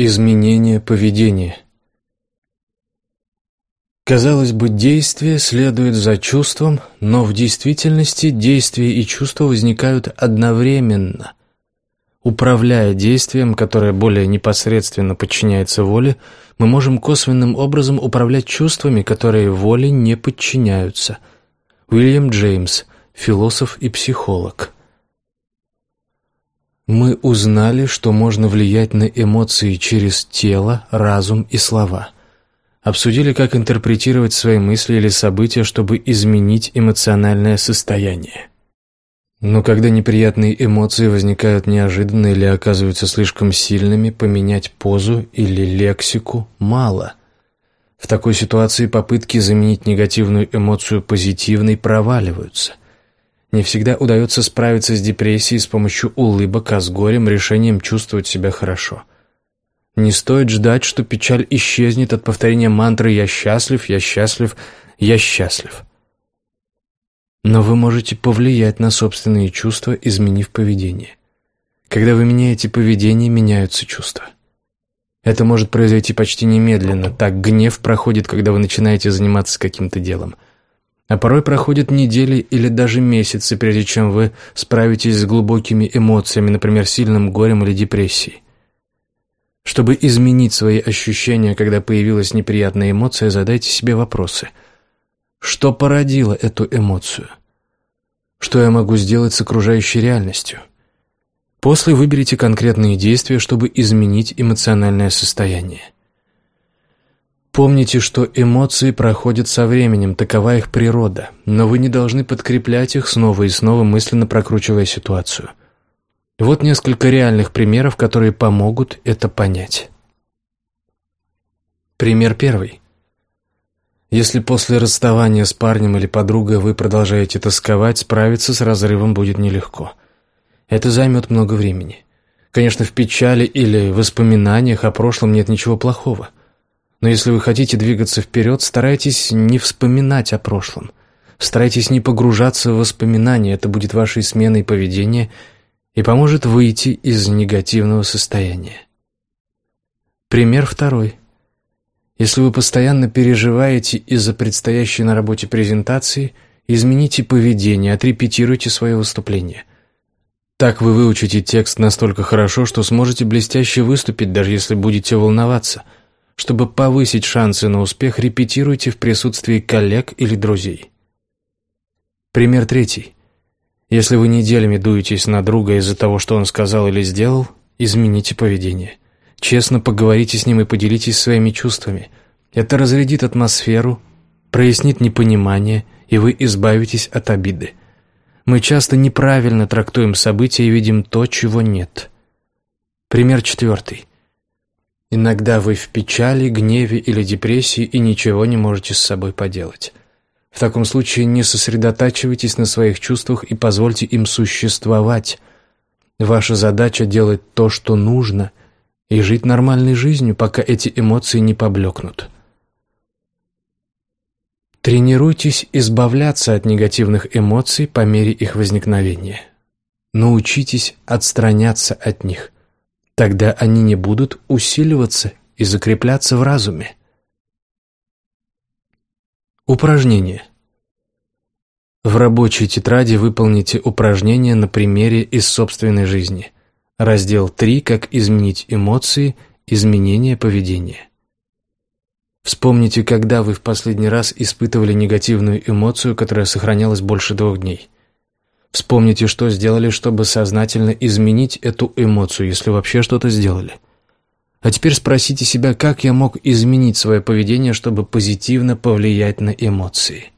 Изменение поведения Казалось бы, действие следует за чувством, но в действительности действие и чувство возникают одновременно. Управляя действием, которое более непосредственно подчиняется воле, мы можем косвенным образом управлять чувствами, которые воле не подчиняются. Уильям Джеймс, философ и психолог. Мы узнали, что можно влиять на эмоции через тело, разум и слова. Обсудили, как интерпретировать свои мысли или события, чтобы изменить эмоциональное состояние. Но когда неприятные эмоции возникают неожиданно или оказываются слишком сильными, поменять позу или лексику мало. В такой ситуации попытки заменить негативную эмоцию позитивной проваливаются. Не всегда удается справиться с депрессией с помощью улыбок, а с горем решением чувствовать себя хорошо. Не стоит ждать, что печаль исчезнет от повторения мантры «я счастлив, я счастлив, я счастлив». Но вы можете повлиять на собственные чувства, изменив поведение. Когда вы меняете поведение, меняются чувства. Это может произойти почти немедленно. Так гнев проходит, когда вы начинаете заниматься каким-то делом. А порой проходят недели или даже месяцы, прежде чем вы справитесь с глубокими эмоциями, например, сильным горем или депрессией. Чтобы изменить свои ощущения, когда появилась неприятная эмоция, задайте себе вопросы – что породило эту эмоцию? Что я могу сделать с окружающей реальностью? После выберите конкретные действия, чтобы изменить эмоциональное состояние. Помните, что эмоции проходят со временем, такова их природа, но вы не должны подкреплять их снова и снова, мысленно прокручивая ситуацию. Вот несколько реальных примеров, которые помогут это понять. Пример первый. Если после расставания с парнем или подругой вы продолжаете тосковать, справиться с разрывом будет нелегко. Это займет много времени. Конечно, в печали или воспоминаниях о прошлом нет ничего плохого. Но если вы хотите двигаться вперед, старайтесь не вспоминать о прошлом. Старайтесь не погружаться в воспоминания, это будет вашей сменой поведения и поможет выйти из негативного состояния. Пример второй. Если вы постоянно переживаете из-за предстоящей на работе презентации, измените поведение, отрепетируйте свое выступление. Так вы выучите текст настолько хорошо, что сможете блестяще выступить, даже если будете волноваться. Чтобы повысить шансы на успех, репетируйте в присутствии коллег или друзей. Пример третий. Если вы неделями дуетесь на друга из-за того, что он сказал или сделал, измените поведение. Честно поговорите с ним и поделитесь своими чувствами. Это разрядит атмосферу, прояснит непонимание, и вы избавитесь от обиды. Мы часто неправильно трактуем события и видим то, чего нет. Пример четвертый. Иногда вы в печали, гневе или депрессии и ничего не можете с собой поделать. В таком случае не сосредотачивайтесь на своих чувствах и позвольте им существовать. Ваша задача делать то, что нужно, и жить нормальной жизнью, пока эти эмоции не поблекнут. Тренируйтесь избавляться от негативных эмоций по мере их возникновения. Научитесь отстраняться от них. Тогда они не будут усиливаться и закрепляться в разуме. Упражнение. В рабочей тетради выполните упражнение на примере из собственной жизни – Раздел 3 «Как изменить эмоции. Изменение поведения». Вспомните, когда вы в последний раз испытывали негативную эмоцию, которая сохранялась больше двух дней. Вспомните, что сделали, чтобы сознательно изменить эту эмоцию, если вообще что-то сделали. А теперь спросите себя, как я мог изменить свое поведение, чтобы позитивно повлиять на эмоции.